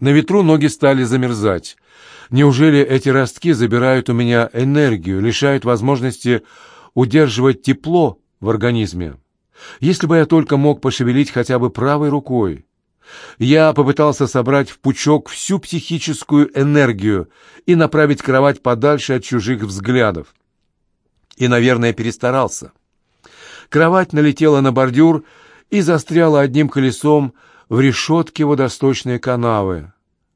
На ветру ноги стали замерзать. Неужели эти ростки забирают у меня энергию, лишают возможности удерживать тепло в организме? Если бы я только мог пошевелить хотя бы правой рукой. Я попытался собрать в пучок всю психическую энергию и направить кровать подальше от чужих взглядов. И, наверное, перестарался. Кровать налетела на бордюр и застряла одним колесом в решетке водосточной канавы.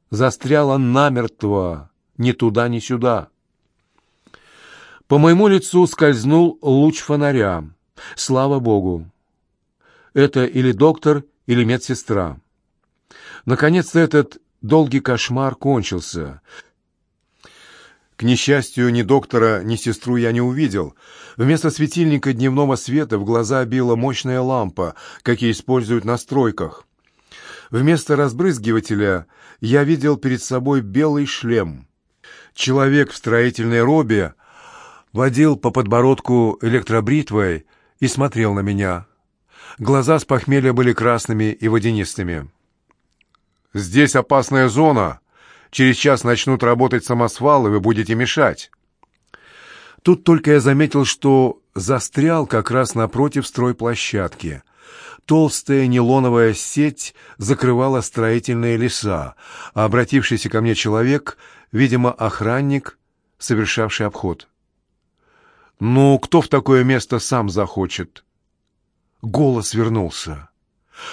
Застряла намертво, ни туда, ни сюда. По моему лицу скользнул луч фонаря. Слава богу! Это или доктор, или медсестра. Наконец-то этот долгий кошмар кончился. К несчастью, ни доктора, ни сестру я не увидел. Вместо светильника дневного света в глаза била мощная лампа, какие используют на стройках. Вместо разбрызгивателя я видел перед собой белый шлем. Человек в строительной робе водил по подбородку электробритвой и смотрел на меня. Глаза с похмелья были красными и водянистыми. «Здесь опасная зона. Через час начнут работать самосвалы, вы будете мешать». Тут только я заметил, что застрял как раз напротив стройплощадки. Толстая нейлоновая сеть закрывала строительные леса, а обратившийся ко мне человек, видимо, охранник, совершавший обход. «Ну, кто в такое место сам захочет?» Голос вернулся.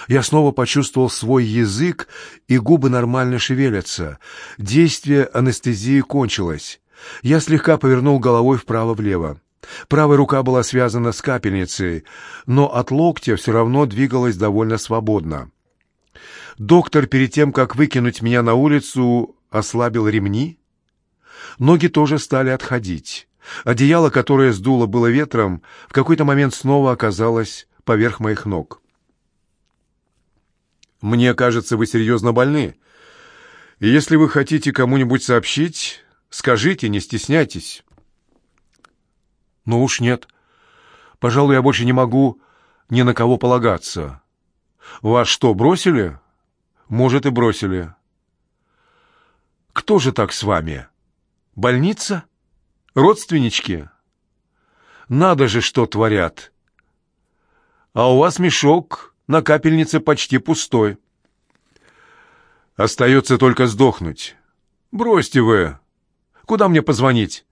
Я снова почувствовал свой язык, и губы нормально шевелятся. Действие анестезии кончилось. Я слегка повернул головой вправо-влево. Правая рука была связана с капельницей, но от локтя все равно двигалась довольно свободно. Доктор перед тем, как выкинуть меня на улицу, ослабил ремни. Ноги тоже стали отходить. Одеяло, которое сдуло было ветром, в какой-то момент снова оказалось поверх моих ног. «Мне кажется, вы серьезно больны. Если вы хотите кому-нибудь сообщить, скажите, не стесняйтесь». «Ну уж нет. Пожалуй, я больше не могу ни на кого полагаться. Вас что, бросили?» «Может, и бросили». «Кто же так с вами? Больница? Родственнички?» «Надо же, что творят!» а у вас мешок на капельнице почти пустой. Остается только сдохнуть. Бросьте вы. Куда мне позвонить?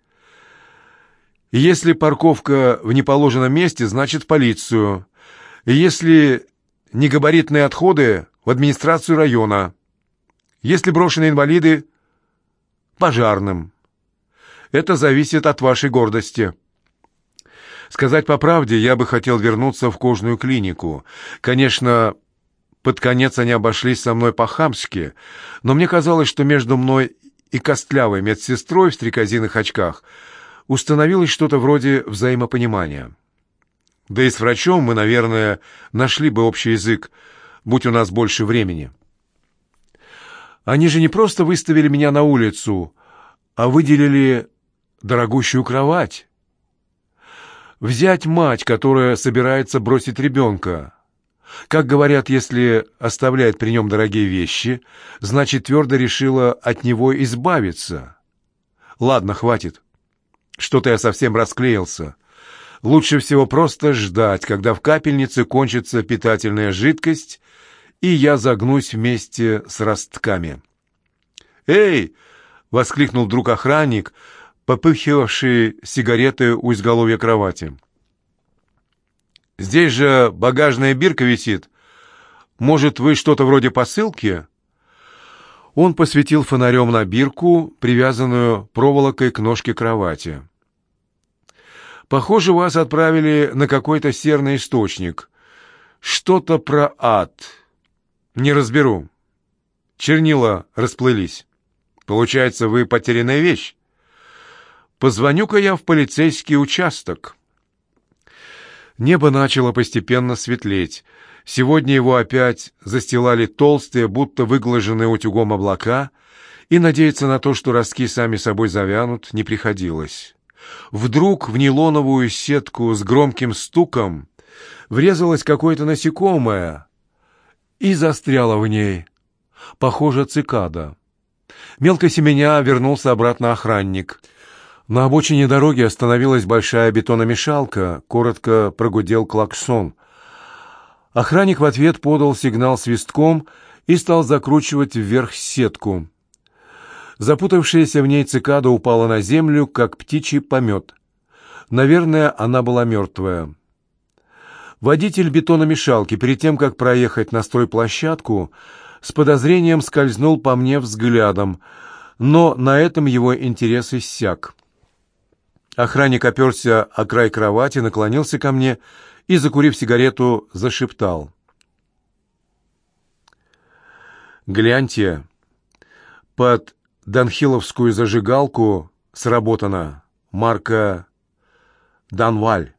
Если парковка в неположенном месте, значит в полицию. Если негабаритные отходы, в администрацию района. Если брошенные инвалиды, пожарным. Это зависит от вашей гордости. Сказать по правде, я бы хотел вернуться в кожную клинику. Конечно, под конец они обошлись со мной по-хамски, но мне казалось, что между мной и костлявой медсестрой в стрекозиных очках установилось что-то вроде взаимопонимания. Да и с врачом мы, наверное, нашли бы общий язык, будь у нас больше времени. Они же не просто выставили меня на улицу, а выделили дорогущую кровать. Взять мать, которая собирается бросить ребенка. Как говорят, если оставляет при нем дорогие вещи, значит, твердо решила от него избавиться. Ладно, хватит. Что-то я совсем расклеился. Лучше всего просто ждать, когда в капельнице кончится питательная жидкость, и я загнусь вместе с ростками. «Эй!» — воскликнул вдруг охранник — попыхивавший сигареты у изголовья кровати. «Здесь же багажная бирка висит. Может, вы что-то вроде посылки?» Он посветил фонарем на бирку, привязанную проволокой к ножке кровати. «Похоже, вас отправили на какой-то серный источник. Что-то про ад. Не разберу. Чернила расплылись. Получается, вы потерянная вещь?» Позвоню-ка я в полицейский участок. Небо начало постепенно светлеть. Сегодня его опять застилали толстые, будто выглаженные утюгом облака, и надеяться на то, что ростки сами собой завянут, не приходилось. Вдруг в нейлоновую сетку с громким стуком врезалось какое-то насекомое и застряло в ней. Похоже, цикада. Мелко семеня вернулся обратно охранник. На обочине дороги остановилась большая бетономешалка, коротко прогудел клаксон. Охранник в ответ подал сигнал свистком и стал закручивать вверх сетку. Запутавшаяся в ней цикада упала на землю, как птичий помет. Наверное, она была мертвая. Водитель бетономешалки, перед тем, как проехать на стройплощадку, с подозрением скользнул по мне взглядом, но на этом его интерес иссяк. Охранник оперся о край кровати, наклонился ко мне и, закурив сигарету, зашептал. «Гляньте, под Данхиловскую зажигалку сработана марка «Данваль».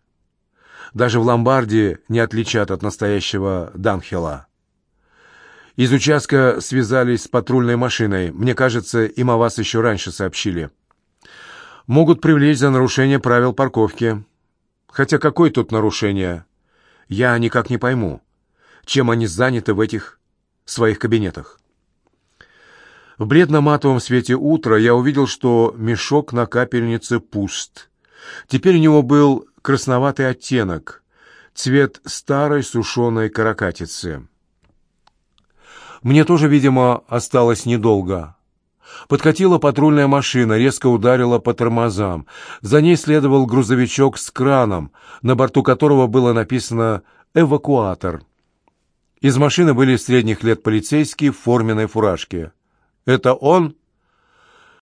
Даже в ломбарде не отличат от настоящего Данхила. Из участка связались с патрульной машиной. Мне кажется, им о вас еще раньше сообщили. Могут привлечь за нарушение правил парковки. Хотя какое тут нарушение? Я никак не пойму, чем они заняты в этих своих кабинетах. В бледно-матовом свете утра я увидел, что мешок на капельнице пуст. Теперь у него был красноватый оттенок, цвет старой сушеной каракатицы. Мне тоже, видимо, осталось недолго. Подкатила патрульная машина, резко ударила по тормозам. За ней следовал грузовичок с краном, на борту которого было написано «эвакуатор». Из машины были средних лет полицейские в форменной фуражке. «Это он?»